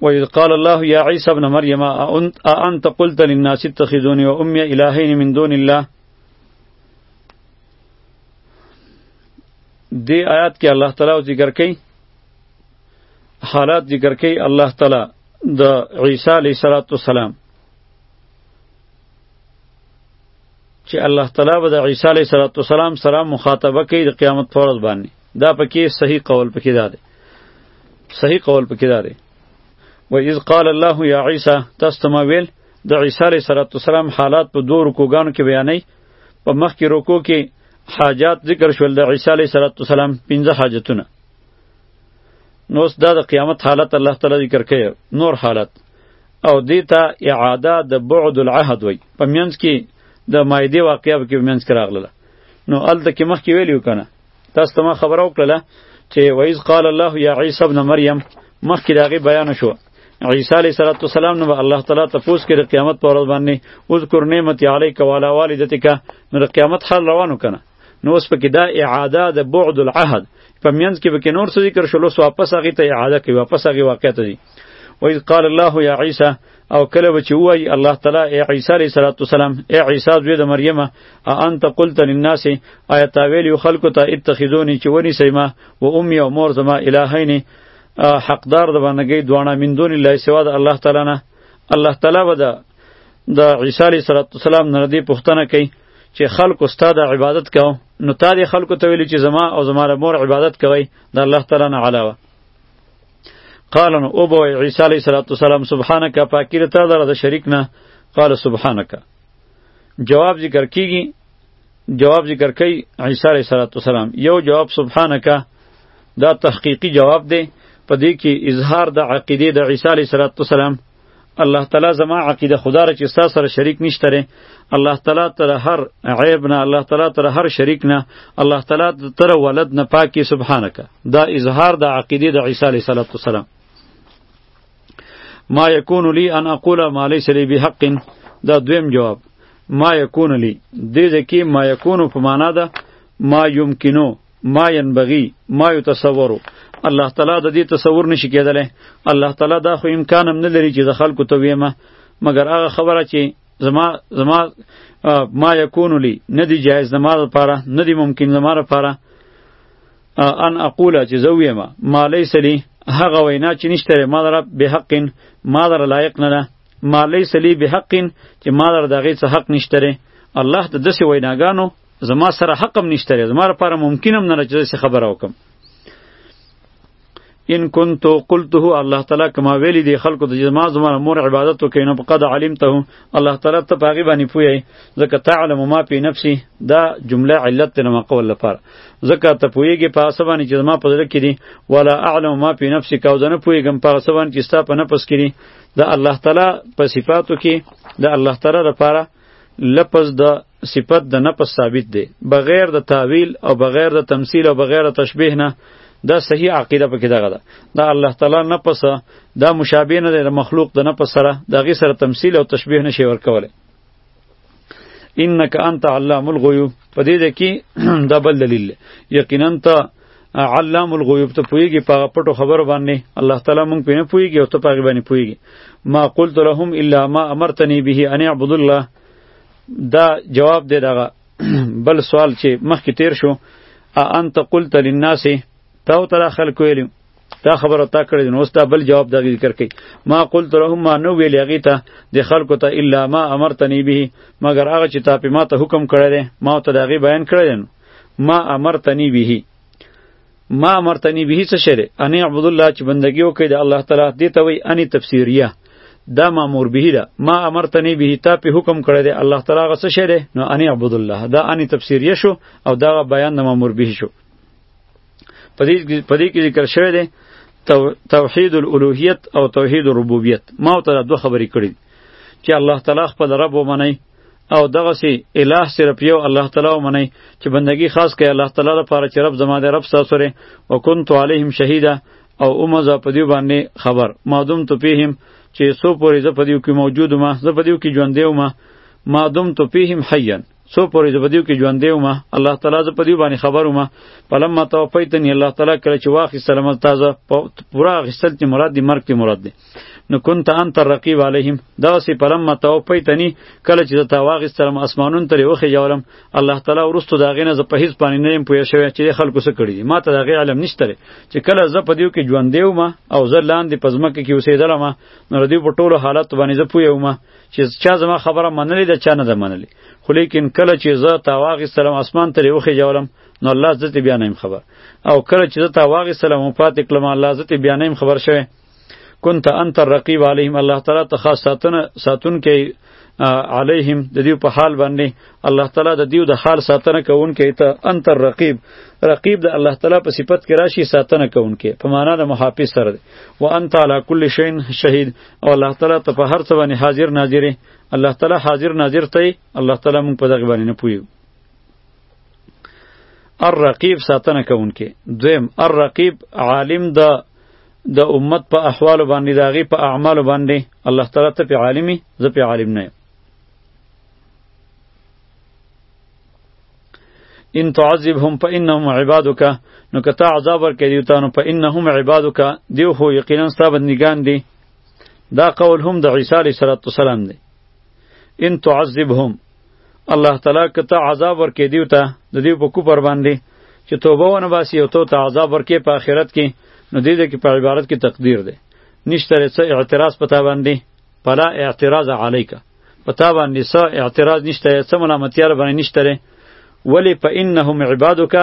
وإذ قال الله يا عيسى ابن مريم أأنت قلت للناس اتخذوني وأمي إلهين من دون الله دی آیات کې الله تعالی ذکر کوي حالات ذکر کوي الله تعالی د عیسی علیه السلام چې الله تعالی به د عیسی علیه السلام سره مخاطبه کوي د قیامت پر ورځ باندې دا پکې صحیح قول پکې دا دی صحیح قول پکې دا دی و اذ قال الله یا عیسی تاسو ما ویل د عیسی علیه السلام حالات په دوه رکوګانو کې بیانې په مخ کې رکو کې حاجات ذکر شول د عیسی علیه السلام پنځه حاجتونه نو دا د قیامت حالت الله تعالی ذکر کوي نور حالت او دیتا اعاده د بعد العهد وای په منځ کې د مایده واقعیا کې په منځ کې راغله نو الته کې مخکې ویلیو کنه تاسو ته ما خبر او کړله چې وایز قال الله یا عیسی ابن مریم مخکې داغه بیان شو عیسی علیه صلوات و سلام نو الله تعالی ته پوس کړي قیامت پر ورځ باندې اذکر نعمت علیک و علی والدتک نو قیامت حال روانو کنه نو اوس پکې دا اعاده د بعد العهد په منځ کې به کې نور څه ذکر شلو واپس هغه ته اعاده کوي واپس هغه واقعیت دی و اذ قال الله یا عیسی او کله به چې وایي الله تعالی ای عیسی علیه صلات وسلام ای عیسی زوی د مریم ا انت قلت للناس آیا تا ویلی خلکو ته اتخذونی چې ونی سیما و امی او مور زما الهین حقدار د باندې دوانه من دون الله سوا د الله تعالی نه الله تعالی به د عیسی علیه صلات وسلام نه دی پښتنه کوي چې خلکو ستاد عبادت کوم نو تا دې خلکو ته ویلی چې زما او زما مور عبادت کوي د الله تعالی نه علاوه قال نو او بوي عيسى عليه الصلاه والسلام سبحانك پاکی رتا در د شریک نه قال سبحانك جواب ذکر کیږي جواب ذکر کوي عيسى عليه الصلاه والسلام یو جواب سبحانك دا تحقیقی جواب دی په دې کې اظهار د عقیده د عیسی علیه السلام الله تعالی زما عقیده خدا را چې ستا سره شریک نشته ری الله تعالی تر هر عیب نه الله تعالی تر هر شریک نه الله تعالی تر ولد نه پاکی سبحانك دا اظهار د عقیده د عیسی علیه السلام ما یکون لی ان اقول ما لیس لی بحق دا دویم جواب ما یکون لی دې ځکه ما یکون په معنا ده ما یمکنو ما ينبغي ما يتصور الله تعالی د دې تصور نشي کېدلی الله تعالی دا خو امکان هم نه لري چې د خلکو ته ویمه مګر هغه خبره چې زما زما ما یکون لی نه دی جایز زما لپاره نه دی ممکن زما لپاره ان اقوله چې زه ویم ما لیس لی هغه وینا چې نشته ما لره به حق ما لره لایق نه ده ما لیس لی به حق چې ما لره دغه څه حق نشته الله ته داسې ویناګانو زما سره حق هم نشته لري زما لپاره ممکن هم نه ده چې داسې خبره وکړم ان كنت قلته الله تعالی کما ویلی دی خلکو ته چې ما زما مور عبادت وکړي نو فقد علمته الله تعالی ته پاغي باندې پوي ځکه تعلم ما په نفسي دا جمله علت نه مقول لپاره ځکه ته پويږي په اسبانه چې ما په ذکر دي ولا اعلم ما په نفسي کا ځنه پويګم په اسبانه چې ستا په نفس کې دي دا الله تعالی په صفاتو کې دا الله تعالی لپاره لپس د صفت د نفس ثابت دی بغیر د تعویل او بغیر د تمثیل او بغیر د تشبیه نه دا صحیح عقیده پکې دغه ده دا الله تعالی نفس دا مشابه نه دی د مخلوق د نفس سره د غي سره تمثیل او تشبیه نشي ورکوله انک انت علام الغیوب په دې کې دا بل دلیل یقینا ته علام الغیوب ته پویږي په پټو خبرو باندې الله تعالی مونږ پینې پویږي او ته په باندې پویږي ما قلت لهم الا ما امرتنی به ان اعبد الله دا جواب دی دغه بل سوال چې مخکې تیر شو ا انت قلت للناس ته تر خلکو ویل دا خبره تا کړې نو اوس دا بل جواب دا ذکر کړي ما قلت لهم ما نو ویل هغه ته د خلکو ته الا ما امرتنی به مگر هغه چې تا په ما ته حکم کړی دی ما ته دا غي بیان کړی دی ما امرتنی به ما امرتنی به څه شری ان عبد الله چې بندگی وکړي د الله تعالی دې ته وای ان تفسیریه دا مامور به ده ما امرتنی به تا په حکم کړی دی الله تعالی غسه شری نو ان عبد الله دا ان تفسیریه شو او دا بیان د مامور به شو په دې کې ذکر شوی دی توحید الالوهیت او توحید الربوبیت ما ته دا دوه خبرې کړې چې الله تعالی خپل رب ومني او دغه سي الہ صرف یو الله تعالی ومني چې بندگی خاص کوي الله تعالی لپاره چې رب زما دی رب تاسو لري وکنت علیهم شهیدا او اومزه په دې باندې خبر مادوم تو پیهم چې سو پورې زه په دې کې موجود ما زه په دې کې ژوندې ما مادوم تو پیهم حیان څو پورې زه په دیو کې ژوندی وم الله تعالی زه په دیو باندې خبر وم فلما توفیتنی الله تعالی کله چې واخیستلم تازه پوره اخیستل چې مراد دی مرګ ته مراد دی نو کنت انت الرقیب علیهم دا سی فلما توفیتنی کله چې تا واخیستلم اسمانون ترې وخې جوړم الله تعالی ورستو دا غینه زه په هیڅ باندې نه يم پوه شوی چې خلکو څه کړی ما ته دا غی علم نشته چې کله زه په دیو کې ژوندی وم او زه لاندې پزمکه کې اوسېدلم نو ردیو په ټولو حالت باندې زه پوه وم چې چا زما خبره منلې ده چا نه ده منلې خو لیکن کله چې زه تا واخیستلم اسمان ترې وخېژولم نو الله زه ته بیا نه یم خبر او کله چې زه تا واخیستلم او پاتې کړم الله زه ته بیا نه یم خبر شوی كنت انت الرقيب عليهم الله تعالی ته خاص ساتنه ساتون کې علیهم د دیو په حال باندې الله تعالی د دیو د حال ساتنه کوونکی ته انت رقیب رقیب د الله تعالی په صفت کې راشي ساتنه کوونکی په معنا د محافظ سره دی و انت علی کل شین شهید او الله تعالی ته په هر څه باندې حاضر ناظر الله تعالی حاضر ناظر ته الله تعالی مونږ په دغه باندې نه پویو الرقیب ساتنه کوونکې دویم الرقیب عالم د د امت په احوال باندې داغي په اعمال باندې الله تعالی ته په عالمي زه په عالم نه یم ان تعذبهم فانهم عبادك نو کته عذاب ورکړي دیو ته نو فانهم عبادك دیو خو یقینا ستا بندگان دي دا قول هم د عیسی علیه السلام دی ان تعذبهم الله تعالی کته عذاب ورکړي دیو ته د دیو په کوپر باندې چې توبه ونه باسي او تو ته عذاب ورکړي په آخرت کې نو دې کې په عبارت کې تقدیر دی نشته څه اعتراض پتا باندې فلا اعتراض علیک په تا باندې څه اعتراض نشته څه ملامتیا را باندې نشته ولی فانهم عبادک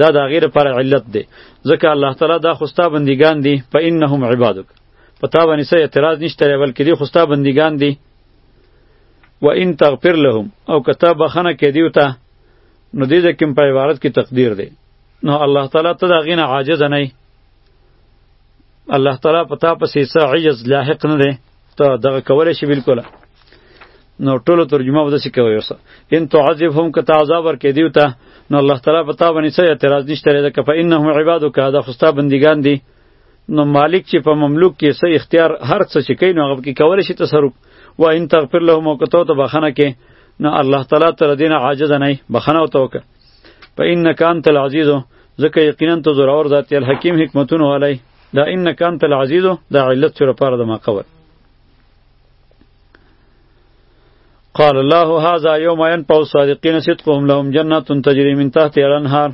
دا د غیر پر علت دی ځکه الله تعالی دا خوستا بندگان دي فانهم عبادک په تا باندې څه اعتراض نشته بلکې دی خوستا بندگان دي و ان تغفر لهم او کته بخنه کې دیو ته نو دې ځکه په عبارت کې تقدیر دی نو الله تعالی ته دا غینه عاجز نه الله تعالی په تا پسې څه عجز لاحق نه دی ته دغه کولی شي بلکل نو ټولو ترجمه به داسې کوي اوس ان تعذبهم که ته عذاب ورکې دیو ته نو الله تعالی په تا باندې څه اعتراض نشته لري ځکه فانهم عبادک دا خو ستا بندګان دي نو مالک چې په مملوک کې څه اختیار هر څه چې کوي نو هغه کې کولی شي تصرف و ان تغفر لهم او که ته ته بخښنه کې نو الله تعالی تر دینه عاجز نه بخښنه او توکه په ان کان تل عزیز ځکه یقینا ته زورور ذات الحکیم حکمتونه والی دا ان کان تل عزیز دا علت سره پاره د ما قول قال الله هذا يوم ينفع الصادقين صدقهم لهم جنات تجري من تحتها الانهار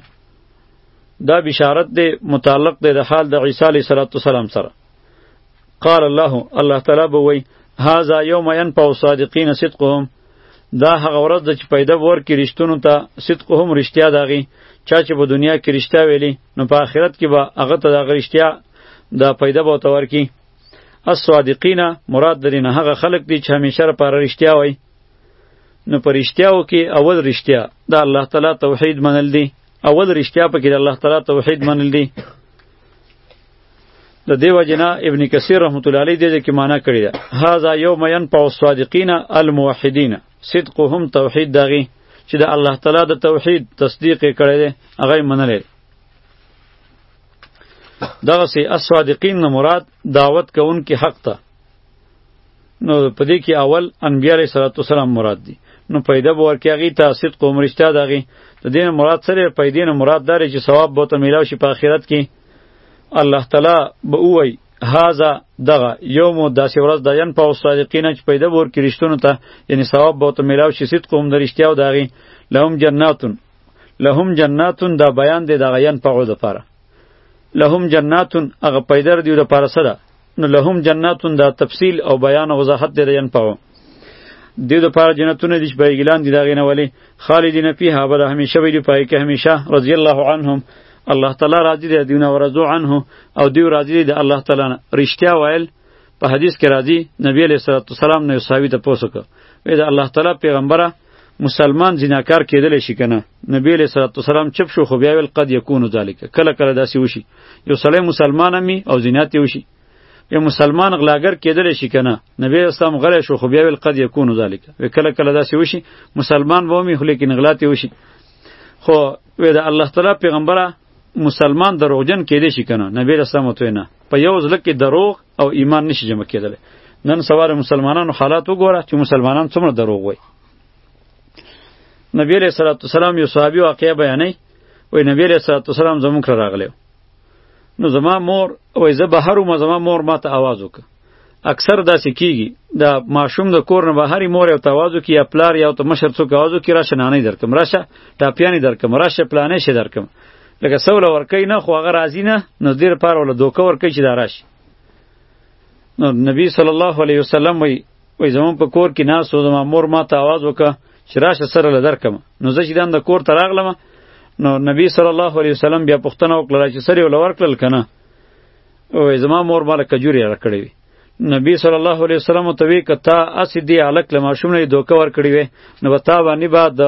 دا بشارت دی متعلق دی د حال د عیسی علیه السلام سره قال الله الله تعالی به وی هذا يوم ينفع الصادقين صدقهم دا هغه ورځ ده چې پیدا ورکې رښتونو ته صدق هم رښتیا داغي چا چې په دنیا کې رښتیا ویلي نو په آخرت کې به هغه ته دغه رښتیا د پیدا به ورته ورکي الصادقین مراد لري نه هغه خلق دي چې همیشه لپاره رښتیا وایي نو په رښتیاو کې اول رښتیا د الله تعالی توحید منل دي اول رښتیا پکې د الله تعالی توحید منل دي د دیو جنا ابن کثیر رحمت الله علیه دې کې معنا کړی دا هاذا یوم ينفع الصادقین الموحدین صدقهم توحید داغي چې د الله تعالی د توحید تصدیق کړی دی هغه منلی دغه سي الصادقین نه مراد دعوت کوونکي حق ته نو په دې کې اول انبیاء علیه صلوات و سلام مراد دي نو پیدا به ورکې هغې ته صدق او مرشته د هغې د دې نه مراد سره پیدې نه مراد داره چې ثواب به ته میلاو شي په آخرت کې الله تعالی به ووایي هاذا دغه یوم داسې ورځ د ین په صادقین چې پیدا به ورکې رښتونو ته یعنی ثواب به ته میلاو شي صدق هم د رښتیا او د هغې لهم جناتون لهم جناتون دا بیان دی دغه ین په عود لپاره لهم جناتون هغه پیدر دیو د پاره سره نو لهم جناتون دا تفصیل او بیان او وضاحت دی ین پاو دیو د پاره جنتونه دیش به ګلان دی داغینه ولی خالدین فیها بر همیشه ویلی پای که همیشه رضی الله عنهم الله تعالی راضی دی دیونه ورزو عنه او دیو راضی دی الله تعالی نه رښتیا ویل په حدیث کې راضی نبی علیہ الصلوۃ والسلام نه یو صحابي ته پوسوک وی دا الله تعالی پیغمبره مسلمان زناکار کېدلی شي که نه نبی علیه صلات وسلام چپ شو خو بیا ویل قد یکونو ذالک کله کله داسې وشي یو سړی مسلمان هم او زنا ترې وشي یو مسلمان غلاګر کېدلی شي که نه نبی علیه اسلام غلی شو خو بیا ویل قد یکونو ذالک وی کله کله داسې وشي مسلمان به ومي خو لیکن غلا ترې وشي خو وی د الله تعالی پیغمبره مسلمان دروغجن کېدې شي کنه نبی رسول الله ته نه په یو ځل کې دروغ او ایمان نشي جمع کېدل نن سوار مسلمانانو حالات وګوره چې مسلمانان څومره دروغ وایي نبی علیہ الصلوۃ والسلام یو صحابي واقعیا بیانې وای نبی علیہ الصلوۃ والسلام زموږ راغلی نو زما مور وای زه بهر وم زما مور ماته आवाज وکړ اکثر داسې کیږي دا ماشوم د کور نه بهر مور او توازو کی یا پلار یا ته مشر څوک اوازو کی راشه نه نه درکم راشه ټاپیانی درکم راشه پلانې شه درکم لکه سوله ورکی نه خو هغه راضی نه نو دیر پار ول دوکه ورکی چې دا راشه نو نبی صلی الله علیه وسلم وی وی زمون په کور کې ناس و زمون مور ما ته आवाज وکړه چې راشه سره لدر کم نو زه چې د کور ته راغلم نو نبی صلی الله علیه وسلم بیا پښتنه وکړه چې سره ولور کړل کنه او زما مور مال کجوري راکړې وي نبی صلی الله علیه وسلم ته وی کتا اس دی الک لما شوم نه دوکه ور کړی وي نو وتا باندې بعد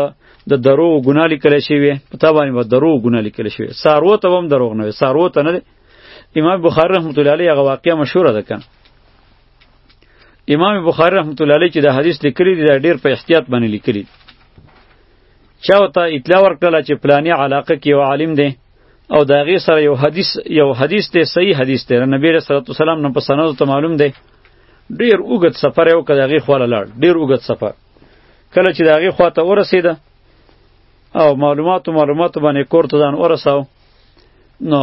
د درو ګنا لیکل شي وي پتا باندې به درو ګنا لیکل شي سارو ته هم دروغ نه وي سارو ته نه امام بخاری رحمت الله علیه هغه واقعه مشهوره ده کنه امام بخاری رحمت الله علیه چې د حدیث لیکلی دی ډیر په احتیاط باندې لیکلی چا ته اطلاع ورکړه چې پلانی علاقه کې یو عالم دی او دا غي سره یو حدیث یو حدیث ته صحیح حدیث ته نبی رسول الله سلام نو په سند ته معلوم دی ډیر اوږد سفر یو کړه غي خواله لاړ ډیر اوږد سفر کله چې دا غي خواته ورسیده او معلومات و معلومات باندې کور ته ځان ورساو نو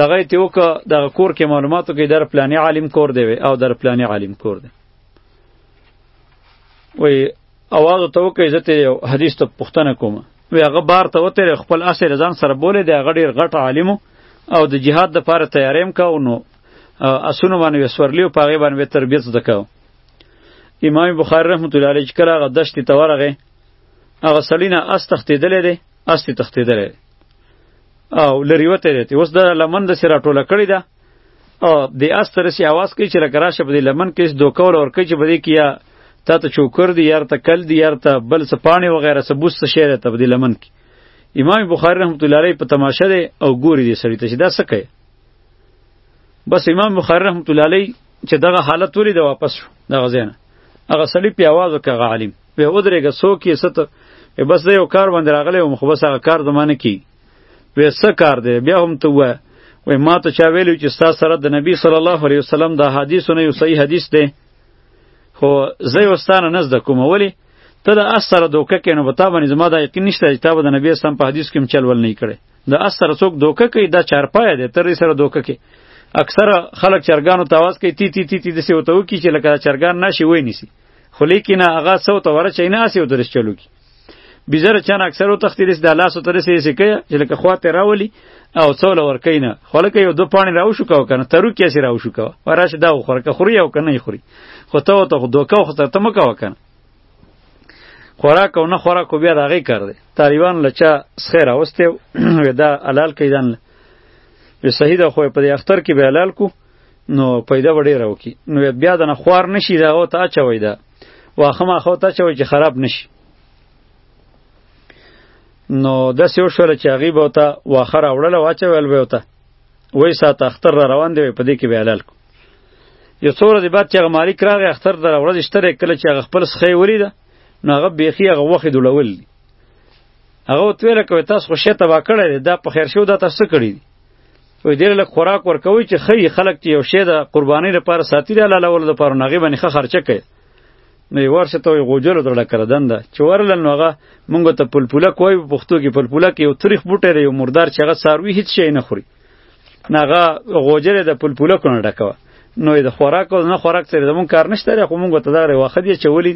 دغه ته وک دغه کور کې معلوماتو کې در پلاني عالم کور دی او در پلاني عالم کور دی وی اواز ته وکړي زه ته حدیث ته پښتنه کوم وی هغه بار ته وته خپل اصل ځان سره بولې دی هغه ډیر غټ عالم او د جهاد د پاره تیاریم کا او نو اسونه باندې وسورلی او پاغه باندې تربیت زکاو امام بخاری رحمت الله علیه کله هغه دشت ته ورغه هغه سلینا اس تختیدلې دی اس تختیدلې او لریوته دی اوس د لمن د سره ټوله کړی ده او د اس تر سي आवाज کوي چې لکه راشه په دې لمن کې دوکول اور کوي چې بده کیا تا ته چوکر دی یار ته کل دی یار ته بل سپانی وغیرہ سبوس څه شعر ته په دې لمن کې امام بخاری رحمت الله علیه په تماشه دی او ګوري دی سړی ته چې دا څه کوي بس امام بخاری رحمت الله علیه چې دغه حالت ولې د واپس شو دغه زینه هغه سړی په आवाज وکړه عالم به ودرېګه سو کې ست بس یو کار باندې راغلی او مخ بس هغه کار زمانه کې وې څه کار دی بیا هم ته وای وې ما ته چا ویلو چې ستا سره د نبی صلی الله علیه وسلم د حدیثونه یو صحیح حدیث دی خو زه یې وستانه نه زده کوم ولې ته د اس سره دوکه کوې نو په تا باندې زما دا یقین نشته چې تا به د نبي اسلام په حدیث کې هم چل ول نه کړی د اس سره څوک دوکه کوي دا چارپایه دی تر دې سره دوکه کوي اکثره خلک چرګانو ته اواز کوي تی تی تی تی داسې ورته وکړي چې لکه چرګان ناشي وای نیسي خو لیکن هغه څه ورته ورچوي نه هسې ورته چلو کړي بیزر چان اکثر او تختیرس د لاس تر سه سه کې چې لکه خواته راولي او څول ور کینه خلک یو دو پانی راو شو کو کنه ترو کې سي راو شو کو وراشه دا خور که خوري او کنه خوري خو ته او ته دوکه خو ته تم کو کنه خوراک او نه خوراک کو بیا راغی کړ دې طالبان لچا سخیر اوسته ودا حلال کیدان به صحیح ده خو په دې اختر کې به حلال کو نو پیدا وړي راو کی نو بیا د نه خوار نشي دا او ته چوي دا واخه ماخه ته چوي چې خراب نشي نو د سیو شول چې هغه به ته واخه راوړل واچول به ته وای سات اختر را روان دی په دې کې به حلال کو یو څوره دی بعد چې هغه مالک راغی اختر در ورځ شتره کله چې هغه خپل سخی ولیده نو هغه بیخي هغه وخت دولول دی هغه وتویل کوي تاسو خو شی تبا کړی دا په خیر شو دا تاسو کړی دی وی ډیر لږ خوراک ورکوي چې خی خلک چې یو شی د قربانۍ لپاره ساتي د لاله ول لپاره نغې باندې خه خرچه کوي نو یې ورشه ته یې غوجلو ته ډکه ده دنده چې ورله نو هغه مونږ ته پلپولک وایي په پښتو کې پلپولک یو تریخ بوټی دی یو مردار چې هغه څاروي هیڅ شی نه خوري نو هغه غوجلې د پلپولکو نه ډکه وه نو د خوراک او نه خوراک سره زمونږ کار نشته خو مونږ ته دغه واخه دی چولی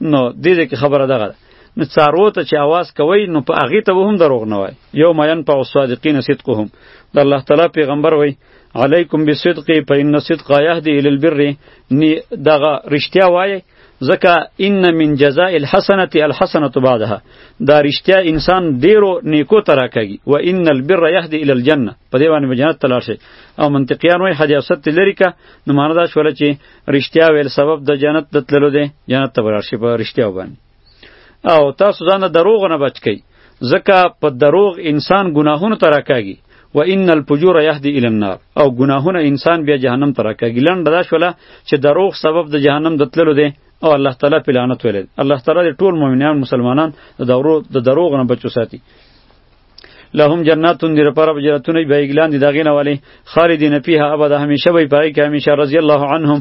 نو دې کې خبره دغه ده نو څارو ته چې आवाज کوي نو په هغه ته هم دروغ نه وای یوم ينفع الصادقین صدقهم د الله تعالی پیغمبر وای علیکم بالصدق فإن الصدق يهدي إلى البر نی دغه رښتیا وای ځکه ان من جزاء الحسنه الحسنه بعدها دا رښتیا انسان ډیرو نیکو ته راکږي و ان البر یهدی الی الجنه په دې باندې جنت ته لاړ شي او منطقیان وایي حدیثت لري که نو معنی دا شوله چې رښتیا ویل سبب د جنت د تللو دی جنت ته ورشي په رښتیا باندې او تاسو ځان د دروغ نه بچ کئ ځکه په دروغ انسان ګناهونو ته راکاږي و ان الفجور یهدی الی النار او ګناهونه انسان بیا جهنم ته راکاږي لنډه دا شوله چې دروغ سبب د جهنم د تللو دی او الله تعالی په لعنت ویل الله تعالی ټول مؤمنان مسلمانان د دروغ نه بچو ساتي لهم جناتون دی لپاره جنتونه به اګلان دي دغه نه والي خالدین فیها ابدا همیشه وي پای کې همیشه رضی الله عنهم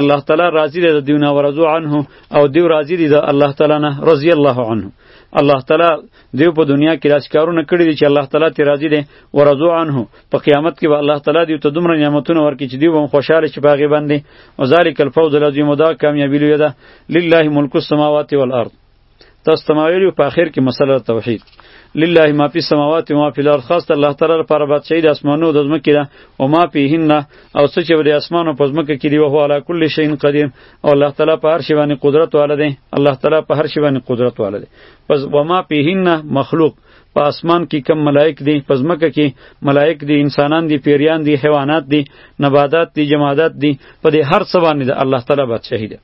الله تعالی راضی دی د دیونه ورزو عنه او دیو راضی دی د الله تعالی نه رضی الله عنه الله تعالی دیو په دنیا کې داسې کارونه کړي دي چې الله تعالی ته راضي دی ورضو عنه په قیامت کې به الله تعالی دیو ته دومره نعمتونه ورکړي چې دیو به خوشاله شي په هغې باندې وذلک الفوز العظیم دا کامیابي لویه ده لله ملک السماوات والارض تاسو ته ویلو په اخر کې مسله توحید لله ما فی السماوات و ما فی الارض خاص الله تعالی لپاره بادشاہی د اسمانو د ځمکې ده او ما فیهن او څه چې د اسمانو په ځمکه کې دی او هو علی کل شیء قدیر او الله تعالی په هر شی باندې قدرت واله دی الله تعالی په هر شی باندې قدرت واله دی پس و ما فیهن مخلوق په اسمان کې کم ملائک دي په ځمکه کې ملائک دي انسانان دي پیریان دي حیوانات دي نباتات دي جمادات دي په دې هر څه باندې د الله تعالی بادشاهي ده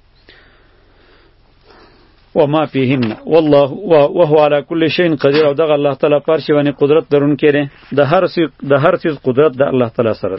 وما فيهن والله وهو على كل شيء قدير او دغه الله تعالی پر شی باندې قدرت درونکې ده د هر څه د هر څه قدرت د الله تعالی سره